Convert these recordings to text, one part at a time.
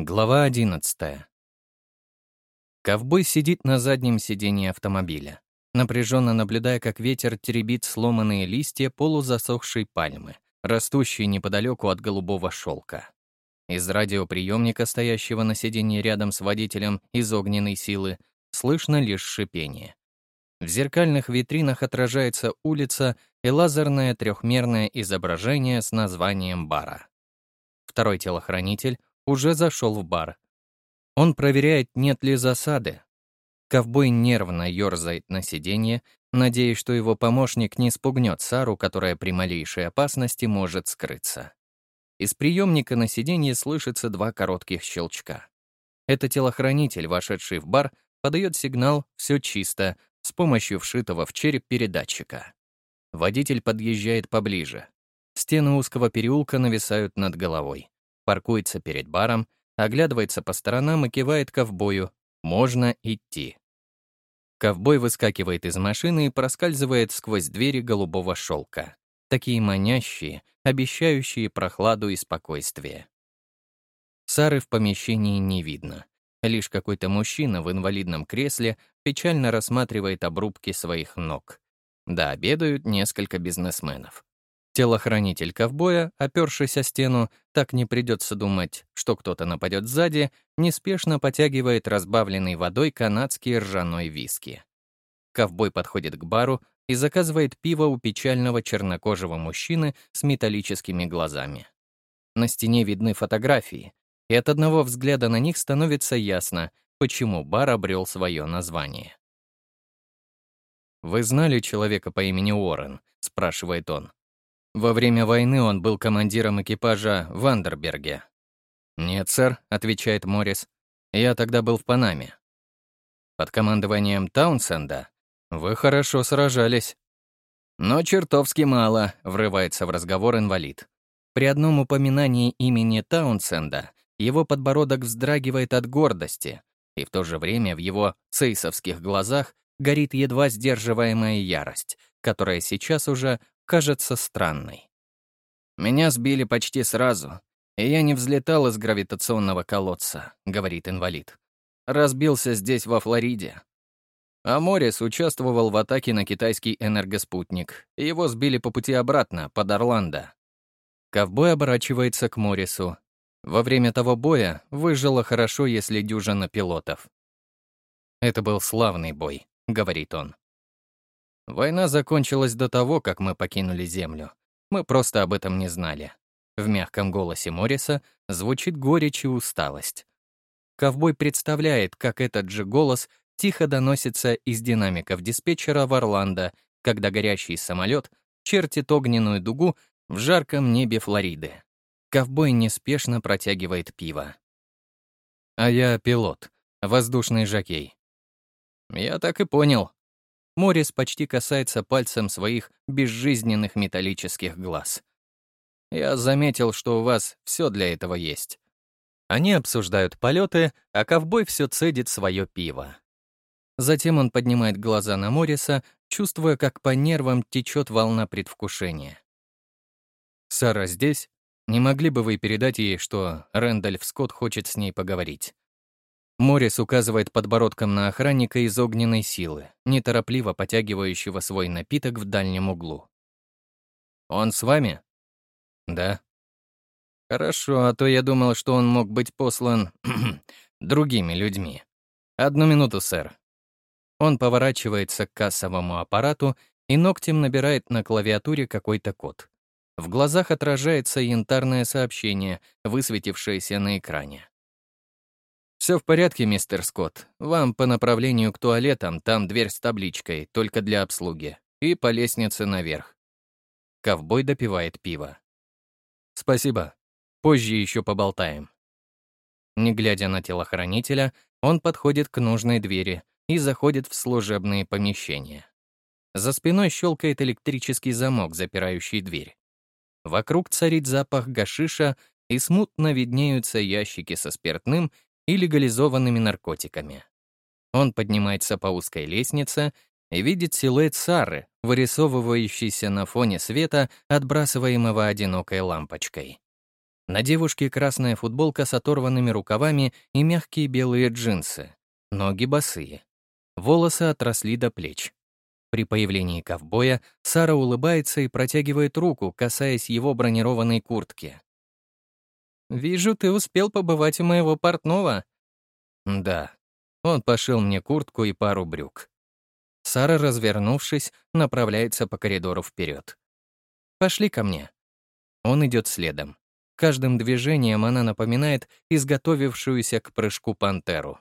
Глава 11. Ковбой сидит на заднем сидении автомобиля, напряженно наблюдая, как ветер теребит сломанные листья полузасохшей пальмы, растущей неподалеку от голубого шелка. Из радиоприемника, стоящего на сиденье рядом с водителем из огненной силы, слышно лишь шипение. В зеркальных витринах отражается улица и лазерное трехмерное изображение с названием бара. Второй телохранитель уже зашел в бар. Он проверяет, нет ли засады. Ковбой нервно ерзает на сиденье, надеясь, что его помощник не спугнет Сару, которая при малейшей опасности может скрыться. Из приемника на сиденье слышится два коротких щелчка. Это телохранитель, вошедший в бар, подает сигнал «все чисто» с помощью вшитого в череп передатчика. Водитель подъезжает поближе. Стены узкого переулка нависают над головой паркуется перед баром, оглядывается по сторонам и кивает ковбою «Можно идти». Ковбой выскакивает из машины и проскальзывает сквозь двери голубого шелка. Такие манящие, обещающие прохладу и спокойствие. Сары в помещении не видно. Лишь какой-то мужчина в инвалидном кресле печально рассматривает обрубки своих ног. Да, обедают несколько бизнесменов. Телохранитель ковбоя, опершись о стену, так не придется думать, что кто-то нападет сзади, неспешно потягивает разбавленный водой канадский ржаной виски. Ковбой подходит к бару и заказывает пиво у печального чернокожего мужчины с металлическими глазами. На стене видны фотографии, и от одного взгляда на них становится ясно, почему бар обрел свое название. «Вы знали человека по имени Уоррен?» — спрашивает он. Во время войны он был командиром экипажа в Андерберге. «Нет, сэр», — отвечает Моррис. «Я тогда был в Панаме». «Под командованием Таунсенда? Вы хорошо сражались». «Но чертовски мало», — врывается в разговор инвалид. При одном упоминании имени Таунсенда его подбородок вздрагивает от гордости, и в то же время в его цейсовских глазах горит едва сдерживаемая ярость, которая сейчас уже кажется странной. «Меня сбили почти сразу, и я не взлетал из гравитационного колодца», — говорит инвалид. «Разбился здесь, во Флориде». А Моррис участвовал в атаке на китайский энергоспутник, его сбили по пути обратно, под Орландо. Ковбой оборачивается к Моррису. Во время того боя выжило хорошо, если дюжина пилотов. «Это был славный бой», — говорит он. Война закончилась до того, как мы покинули Землю. Мы просто об этом не знали. В мягком голосе Морриса звучит горечь и усталость. Ковбой представляет, как этот же голос тихо доносится из динамиков диспетчера в Орландо, когда горящий самолет чертит огненную дугу в жарком небе Флориды. Ковбой неспешно протягивает пиво. А я пилот, воздушный жокей. Я так и понял, Морис почти касается пальцем своих безжизненных металлических глаз. «Я заметил, что у вас все для этого есть». Они обсуждают полеты, а ковбой все цедит свое пиво. Затем он поднимает глаза на Морриса, чувствуя, как по нервам течет волна предвкушения. «Сара здесь? Не могли бы вы передать ей, что Рэндальф Скотт хочет с ней поговорить?» Морис указывает подбородком на охранника из огненной силы, неторопливо потягивающего свой напиток в дальнем углу. «Он с вами?» «Да». «Хорошо, а то я думал, что он мог быть послан другими людьми. Одну минуту, сэр». Он поворачивается к кассовому аппарату и ногтем набирает на клавиатуре какой-то код. В глазах отражается янтарное сообщение, высветившееся на экране. «Все в порядке, мистер Скотт. Вам по направлению к туалетам, там дверь с табличкой, только для обслуги. И по лестнице наверх». Ковбой допивает пиво. «Спасибо. Позже еще поболтаем». Не глядя на телохранителя, он подходит к нужной двери и заходит в служебные помещения. За спиной щелкает электрический замок, запирающий дверь. Вокруг царит запах гашиша, и смутно виднеются ящики со спиртным и легализованными наркотиками. Он поднимается по узкой лестнице и видит силуэт Сары, вырисовывающийся на фоне света, отбрасываемого одинокой лампочкой. На девушке красная футболка с оторванными рукавами и мягкие белые джинсы. Ноги босые. Волосы отросли до плеч. При появлении ковбоя Сара улыбается и протягивает руку, касаясь его бронированной куртки. «Вижу, ты успел побывать у моего портного». «Да». Он пошил мне куртку и пару брюк. Сара, развернувшись, направляется по коридору вперед. «Пошли ко мне». Он идет следом. Каждым движением она напоминает изготовившуюся к прыжку пантеру.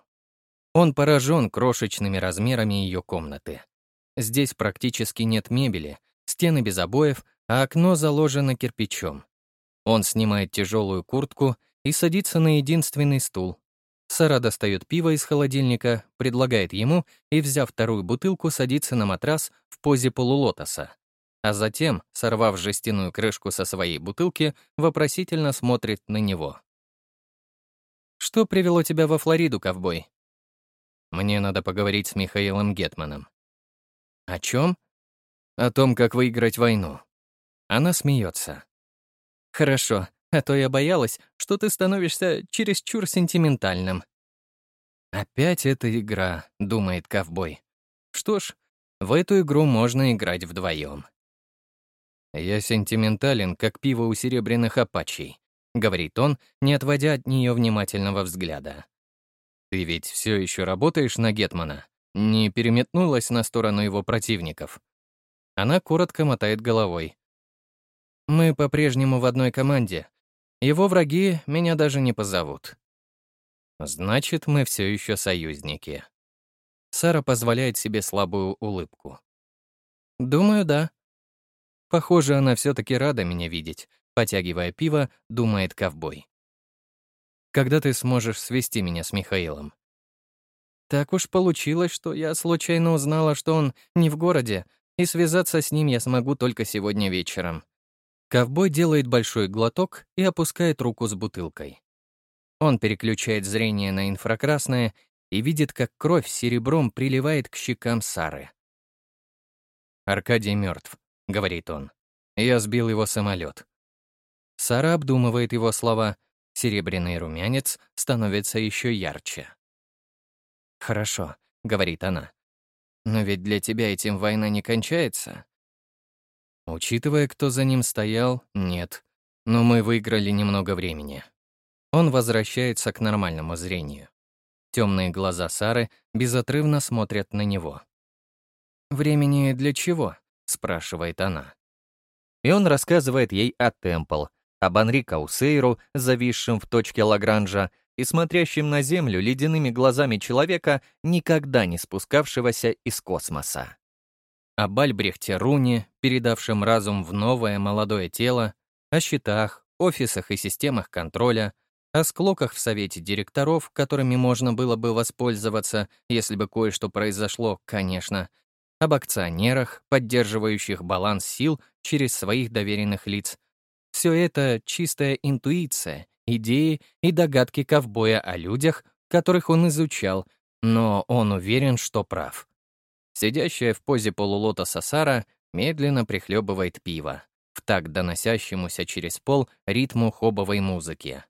Он поражен крошечными размерами ее комнаты. Здесь практически нет мебели, стены без обоев, а окно заложено кирпичом. Он снимает тяжелую куртку и садится на единственный стул. Сара достает пиво из холодильника, предлагает ему и, взяв вторую бутылку, садится на матрас в позе полулотоса. А затем, сорвав жестяную крышку со своей бутылки, вопросительно смотрит на него. «Что привело тебя во Флориду, ковбой?» Мне надо поговорить с Михаилом Гетманом. О чем? О том, как выиграть войну. Она смеется. Хорошо, а то я боялась, что ты становишься чересчур сентиментальным. Опять эта игра, думает ковбой. Что ж, в эту игру можно играть вдвоем. Я сентиментален, как пиво у серебряных апачей, говорит он, не отводя от нее внимательного взгляда. Ты ведь все еще работаешь на Гетмана? Не переметнулась на сторону его противников? Она коротко мотает головой. Мы по-прежнему в одной команде. Его враги меня даже не позовут. Значит, мы все еще союзники. Сара позволяет себе слабую улыбку. Думаю, да. Похоже, она все-таки рада меня видеть. Потягивая пиво, думает ковбой когда ты сможешь свести меня с Михаилом. Так уж получилось, что я случайно узнала, что он не в городе, и связаться с ним я смогу только сегодня вечером. Ковбой делает большой глоток и опускает руку с бутылкой. Он переключает зрение на инфракрасное и видит, как кровь серебром приливает к щекам Сары. «Аркадий мертв», — говорит он. «Я сбил его самолет». Сара обдумывает его слова, Серебряный румянец становится еще ярче. «Хорошо», — говорит она. «Но ведь для тебя этим война не кончается». Учитывая, кто за ним стоял, нет. Но мы выиграли немного времени. Он возвращается к нормальному зрению. Темные глаза Сары безотрывно смотрят на него. «Времени для чего?» — спрашивает она. И он рассказывает ей о Темпл, об Анри Каусейру, зависшем в точке Лагранжа, и смотрящим на Землю ледяными глазами человека, никогда не спускавшегося из космоса. Об Альбрехте Руне, передавшем разум в новое молодое тело, о счетах, офисах и системах контроля, о склоках в совете директоров, которыми можно было бы воспользоваться, если бы кое-что произошло, конечно, об акционерах, поддерживающих баланс сил через своих доверенных лиц, все это чистая интуиция, идеи и догадки ковбоя о людях, которых он изучал, но он уверен, что прав. Сидящая в позе полулотоса Сара медленно прихлебывает пиво, в такт доносящемуся через пол ритму хобовой музыки.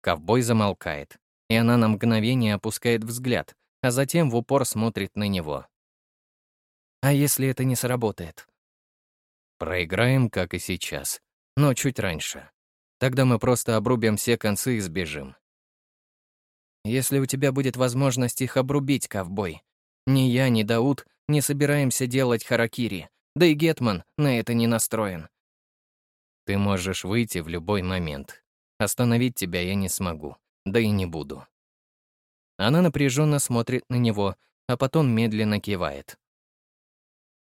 Ковбой замолкает, и она на мгновение опускает взгляд, а затем в упор смотрит на него. «А если это не сработает?» «Проиграем, как и сейчас», но чуть раньше. Тогда мы просто обрубим все концы и сбежим. Если у тебя будет возможность их обрубить, ковбой. Ни я, ни Дауд не собираемся делать харакири, да и Гетман на это не настроен. Ты можешь выйти в любой момент. Остановить тебя я не смогу, да и не буду. Она напряженно смотрит на него, а потом медленно кивает.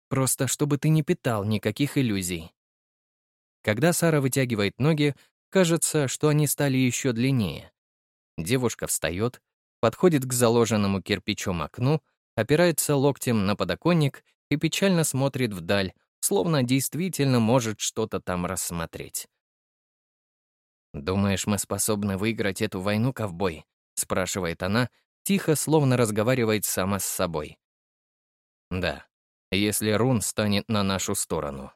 Просто чтобы ты не питал никаких иллюзий. Когда Сара вытягивает ноги, кажется, что они стали еще длиннее. Девушка встает, подходит к заложенному кирпичом окну, опирается локтем на подоконник и печально смотрит вдаль, словно действительно может что-то там рассмотреть. «Думаешь, мы способны выиграть эту войну, ковбой?» — спрашивает она, тихо, словно разговаривает сама с собой. «Да, если Рун станет на нашу сторону».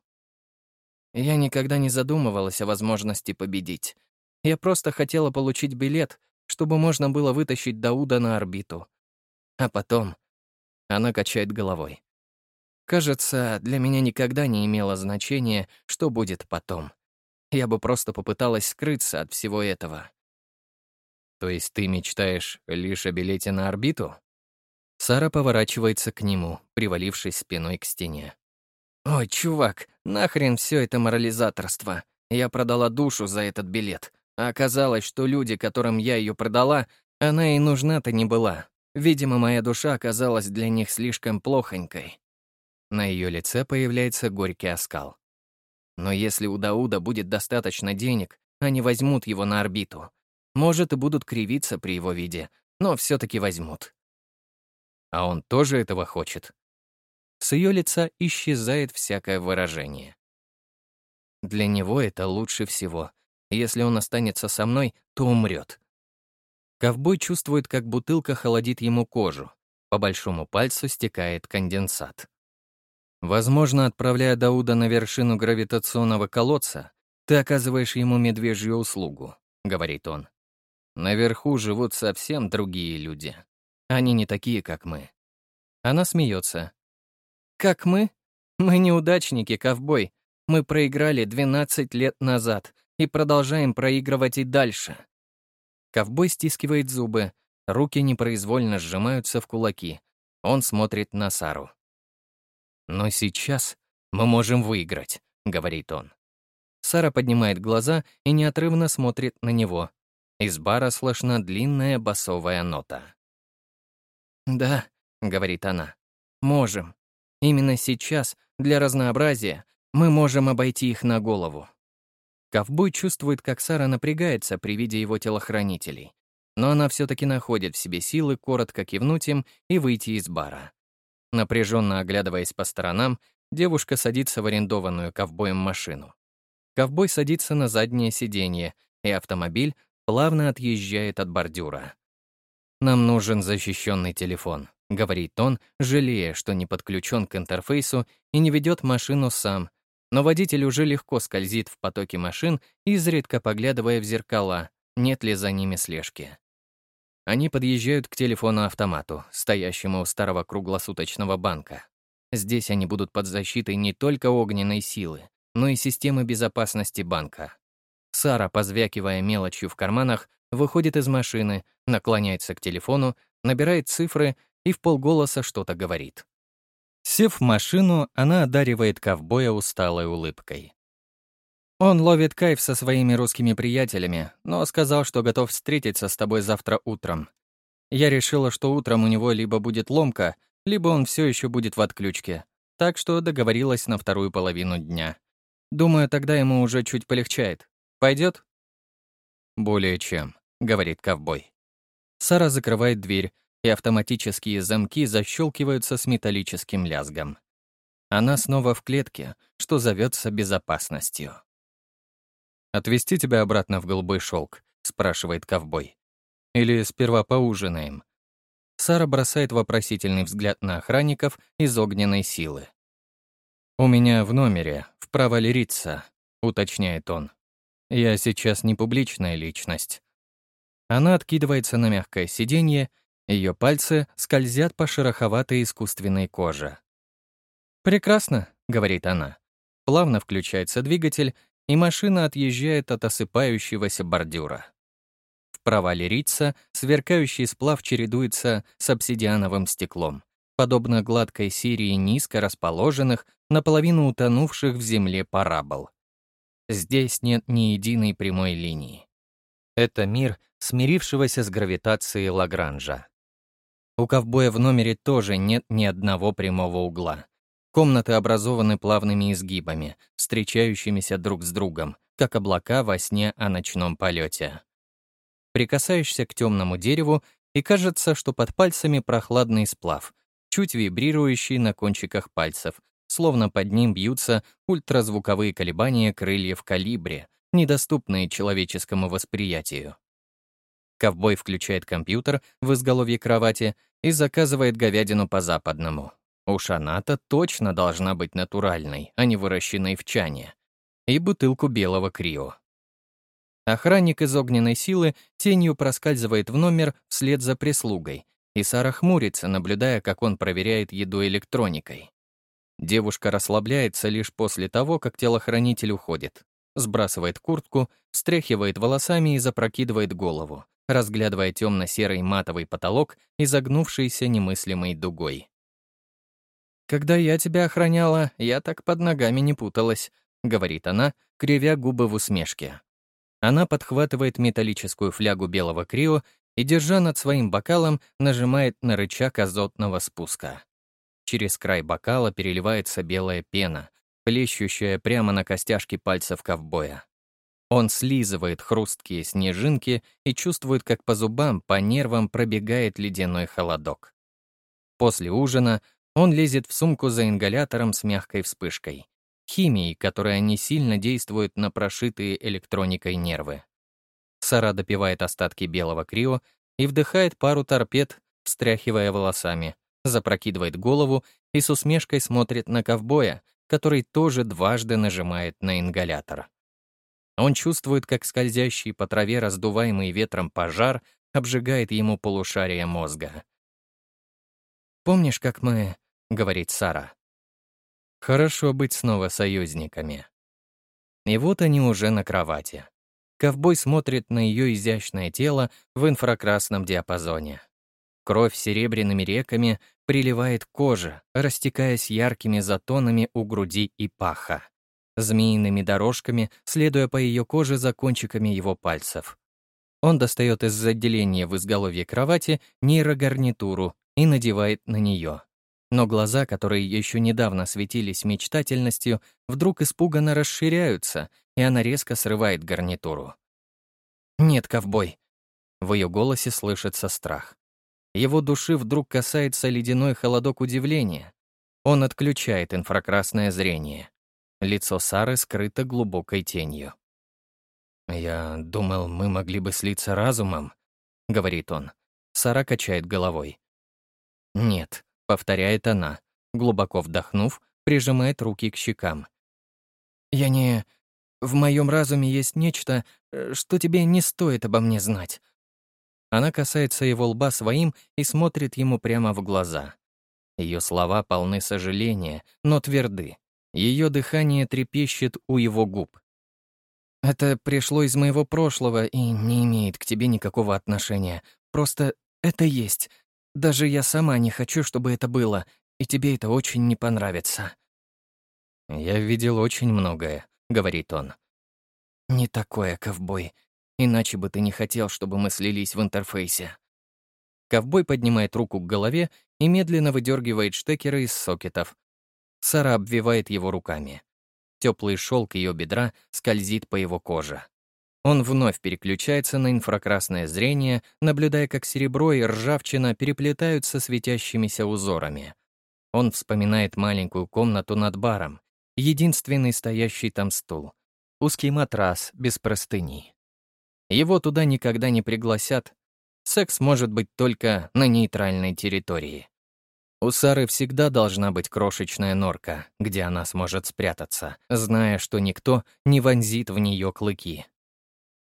Я никогда не задумывалась о возможности победить. Я просто хотела получить билет, чтобы можно было вытащить Дауда на орбиту. А потом... Она качает головой. Кажется, для меня никогда не имело значения, что будет потом. Я бы просто попыталась скрыться от всего этого. То есть ты мечтаешь лишь о билете на орбиту? Сара поворачивается к нему, привалившись спиной к стене. «Ой, чувак, нахрен все это морализаторство. Я продала душу за этот билет. А оказалось, что люди, которым я ее продала, она и нужна-то не была. Видимо, моя душа оказалась для них слишком плохонькой. На ее лице появляется горький оскал. Но если у Дауда будет достаточно денег, они возьмут его на орбиту. Может, и будут кривиться при его виде, но все таки возьмут. А он тоже этого хочет. С ее лица исчезает всякое выражение. Для него это лучше всего. Если он останется со мной, то умрет. Ковбой чувствует, как бутылка холодит ему кожу. По большому пальцу стекает конденсат. Возможно, отправляя Дауда на вершину гравитационного колодца, ты оказываешь ему медвежью услугу, — говорит он. Наверху живут совсем другие люди. Они не такие, как мы. Она смеется. Как мы? Мы неудачники, ковбой. Мы проиграли 12 лет назад и продолжаем проигрывать и дальше. Ковбой стискивает зубы, руки непроизвольно сжимаются в кулаки. Он смотрит на Сару. «Но сейчас мы можем выиграть», — говорит он. Сара поднимает глаза и неотрывно смотрит на него. Из бара слышна длинная басовая нота. «Да», — говорит она, — «можем. Именно сейчас, для разнообразия, мы можем обойти их на голову». Ковбой чувствует, как Сара напрягается при виде его телохранителей. Но она все таки находит в себе силы коротко кивнуть им и выйти из бара. Напряженно оглядываясь по сторонам, девушка садится в арендованную ковбоем машину. Ковбой садится на заднее сиденье, и автомобиль плавно отъезжает от бордюра. «Нам нужен защищенный телефон», — говорит он, жалея, что не подключен к интерфейсу и не ведет машину сам, но водитель уже легко скользит в потоке машин, изредка поглядывая в зеркала, нет ли за ними слежки. Они подъезжают к телефону-автомату, стоящему у старого круглосуточного банка. Здесь они будут под защитой не только огненной силы, но и системы безопасности банка. Сара, позвякивая мелочью в карманах, выходит из машины, наклоняется к телефону, набирает цифры и в полголоса что-то говорит. Сев в машину, она одаривает ковбоя усталой улыбкой. Он ловит кайф со своими русскими приятелями, но сказал, что готов встретиться с тобой завтра утром. Я решила, что утром у него либо будет ломка, либо он все еще будет в отключке, так что договорилась на вторую половину дня. Думаю, тогда ему уже чуть полегчает. Пойдет? «Более чем», — говорит ковбой. Сара закрывает дверь, и автоматические замки защелкиваются с металлическим лязгом. Она снова в клетке, что зовется безопасностью. «Отвезти тебя обратно в голубой шелк?» — спрашивает ковбой. «Или сперва поужинаем?» Сара бросает вопросительный взгляд на охранников из огненной силы. «У меня в номере, в провале Рица», — уточняет он. «Я сейчас не публичная личность». Она откидывается на мягкое сиденье, ее пальцы скользят по шероховатой искусственной коже. «Прекрасно», — говорит она. Плавно включается двигатель, и машина отъезжает от осыпающегося бордюра. В провале Рица сверкающий сплав чередуется с обсидиановым стеклом, подобно гладкой серии низко расположенных, наполовину утонувших в земле парабол. Здесь нет ни единой прямой линии. Это мир, смирившегося с гравитацией Лагранжа. У ковбоя в номере тоже нет ни одного прямого угла. Комнаты образованы плавными изгибами, встречающимися друг с другом, как облака во сне о ночном полете. Прикасаешься к темному дереву, и кажется, что под пальцами прохладный сплав, чуть вибрирующий на кончиках пальцев, словно под ним бьются ультразвуковые колебания крыльев калибре, недоступные человеческому восприятию. Ковбой включает компьютер в изголовье кровати и заказывает говядину по-западному. Уж она-то точно должна быть натуральной, а не выращенной в чане. И бутылку белого крио. Охранник из огненной силы тенью проскальзывает в номер вслед за прислугой, и Сара хмурится, наблюдая, как он проверяет еду электроникой. Девушка расслабляется лишь после того, как телохранитель уходит. Сбрасывает куртку, встряхивает волосами и запрокидывает голову, разглядывая темно-серый матовый потолок, изогнувшийся немыслимой дугой. «Когда я тебя охраняла, я так под ногами не путалась», — говорит она, кривя губы в усмешке. Она подхватывает металлическую флягу белого крио и, держа над своим бокалом, нажимает на рычаг азотного спуска. Через край бокала переливается белая пена, плещущая прямо на костяшки пальцев ковбоя. Он слизывает хрусткие снежинки и чувствует, как по зубам, по нервам пробегает ледяной холодок. После ужина он лезет в сумку за ингалятором с мягкой вспышкой, химией, которая не сильно действует на прошитые электроникой нервы. Сара допивает остатки белого крио и вдыхает пару торпед, встряхивая волосами, запрокидывает голову и с усмешкой смотрит на ковбоя, который тоже дважды нажимает на ингалятор. Он чувствует, как скользящий по траве раздуваемый ветром пожар обжигает ему полушарие мозга. «Помнишь, как мы...» — говорит Сара. «Хорошо быть снова союзниками». И вот они уже на кровати. Ковбой смотрит на ее изящное тело в инфракрасном диапазоне. Кровь серебряными реками приливает к коже, растекаясь яркими затонами у груди и паха змеиными дорожками, следуя по ее коже за кончиками его пальцев. Он достает из отделения в изголовье кровати нейрогарнитуру и надевает на нее. Но глаза, которые еще недавно светились мечтательностью, вдруг испуганно расширяются, и она резко срывает гарнитуру. «Нет, ковбой!» В ее голосе слышится страх. Его души вдруг касается ледяной холодок удивления. Он отключает инфракрасное зрение. Лицо Сары скрыто глубокой тенью. «Я думал, мы могли бы слиться разумом», — говорит он. Сара качает головой. «Нет», — повторяет она, глубоко вдохнув, прижимает руки к щекам. «Я не... В моем разуме есть нечто, э, что тебе не стоит обо мне знать». Она касается его лба своим и смотрит ему прямо в глаза. Ее слова полны сожаления, но тверды. Ее дыхание трепещет у его губ. «Это пришло из моего прошлого и не имеет к тебе никакого отношения. Просто это есть. Даже я сама не хочу, чтобы это было, и тебе это очень не понравится». «Я видел очень многое», — говорит он. «Не такое, ковбой. Иначе бы ты не хотел, чтобы мы слились в интерфейсе». Ковбой поднимает руку к голове и медленно выдергивает штекеры из сокетов, Сара обвивает его руками. Теплый шелк ее бедра скользит по его коже. Он вновь переключается на инфракрасное зрение, наблюдая, как серебро и ржавчина переплетаются светящимися узорами. Он вспоминает маленькую комнату над баром, единственный стоящий там стул, узкий матрас без простыни. Его туда никогда не пригласят. Секс может быть только на нейтральной территории. У Сары всегда должна быть крошечная норка, где она сможет спрятаться, зная, что никто не вонзит в нее клыки.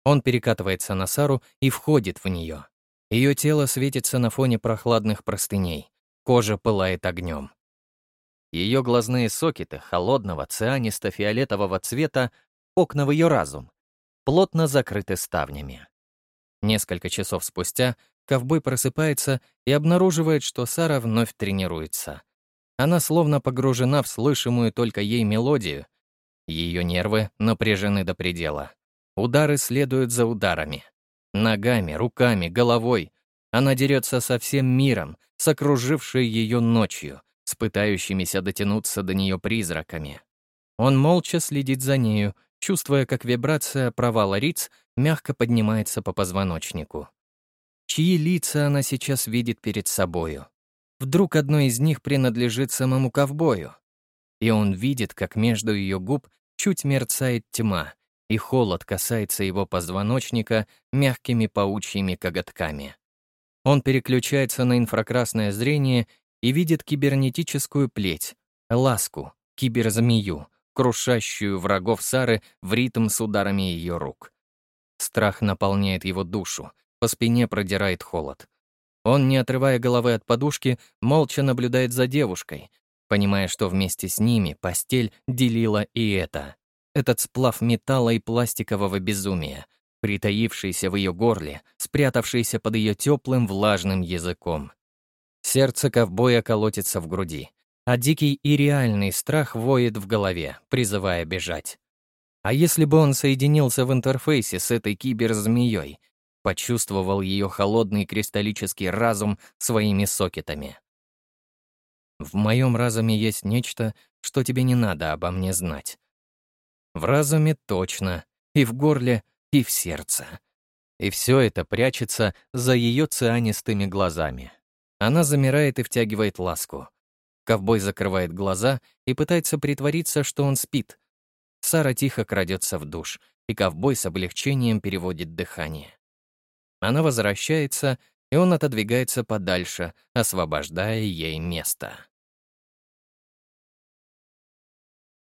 Он перекатывается на Сару и входит в нее. Ее тело светится на фоне прохладных простыней, кожа пылает огнем. Ее глазные сокеты холодного цианисто-фиолетового цвета, окна в ее разум, плотно закрыты ставнями. Несколько часов спустя ковбой просыпается и обнаруживает, что Сара вновь тренируется. Она словно погружена в слышимую только ей мелодию. Ее нервы напряжены до предела. Удары следуют за ударами. Ногами, руками, головой. Она дерется со всем миром, с окружившей ее ночью, с пытающимися дотянуться до нее призраками. Он молча следит за нею, чувствуя, как вибрация провала риц мягко поднимается по позвоночнику чьи лица она сейчас видит перед собою. Вдруг одно из них принадлежит самому ковбою. И он видит, как между ее губ чуть мерцает тьма, и холод касается его позвоночника мягкими паучьими коготками. Он переключается на инфракрасное зрение и видит кибернетическую плеть, ласку, киберзмею, крушащую врагов Сары в ритм с ударами ее рук. Страх наполняет его душу, по спине продирает холод. Он, не отрывая головы от подушки, молча наблюдает за девушкой, понимая, что вместе с ними постель делила и это. Этот сплав металла и пластикового безумия, притаившийся в ее горле, спрятавшийся под ее теплым влажным языком. Сердце ковбоя колотится в груди, а дикий и реальный страх воет в голове, призывая бежать. А если бы он соединился в интерфейсе с этой киберзмеей, почувствовал ее холодный кристаллический разум своими сокетами? В моем разуме есть нечто, что тебе не надо обо мне знать. В разуме точно, и в горле, и в сердце. И все это прячется за ее цианистыми глазами. Она замирает и втягивает ласку. Ковбой закрывает глаза и пытается притвориться, что он спит. Сара тихо крадется в душ, и ковбой с облегчением переводит дыхание. Она возвращается, и он отодвигается подальше, освобождая ей место.